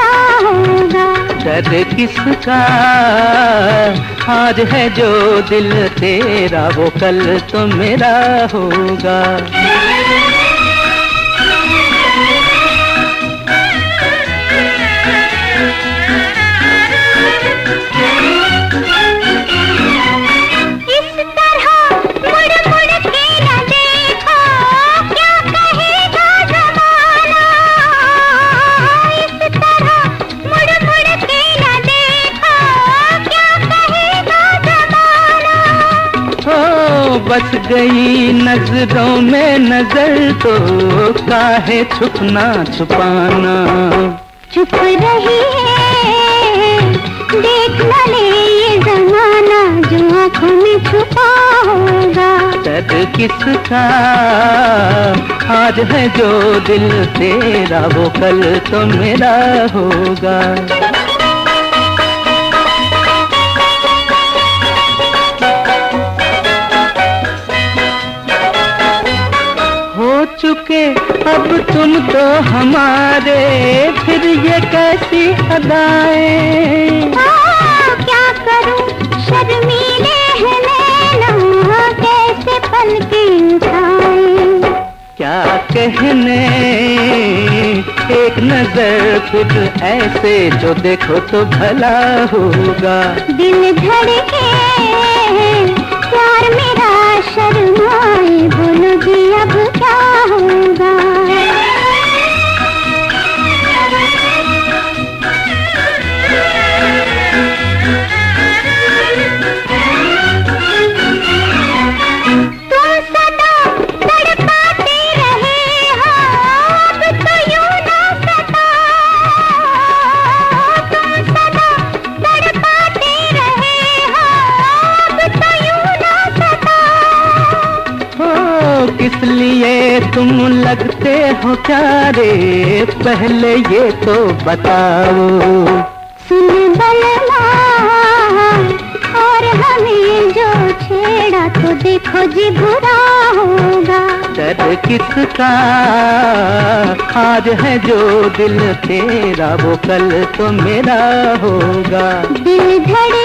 क्या होगा दर्द किसका? आज है जो दिल तेरा वो कल तो मेरा होगा। बस गई नज़रों में नज़र तो काहे छुपना छुपाना। चुप रही है देख न ले ये जमाना जो आँखों में छुपा होगा डर किसका? आज है जो दिल तेरा वो कल तो मेरा होगा। चुके अब तुम तो हमारे फिर ये कैसी अदाएँ? क्या करूँ? शर्मीले हैं कैसे पल के क्या कहने? एक नज़र फिर ऐसे जो देखो तो भला होगा। दिन धड़के किस लिए तुम लगते हो प्यारे? पहले ये तो बताओ। सुन बलमा और हमें जो छेड़ा तो देखो जी बुरा होगा। डर किसका? आज है जो दिल तेरा वो कल तो मेरा होगा। दिल धड़के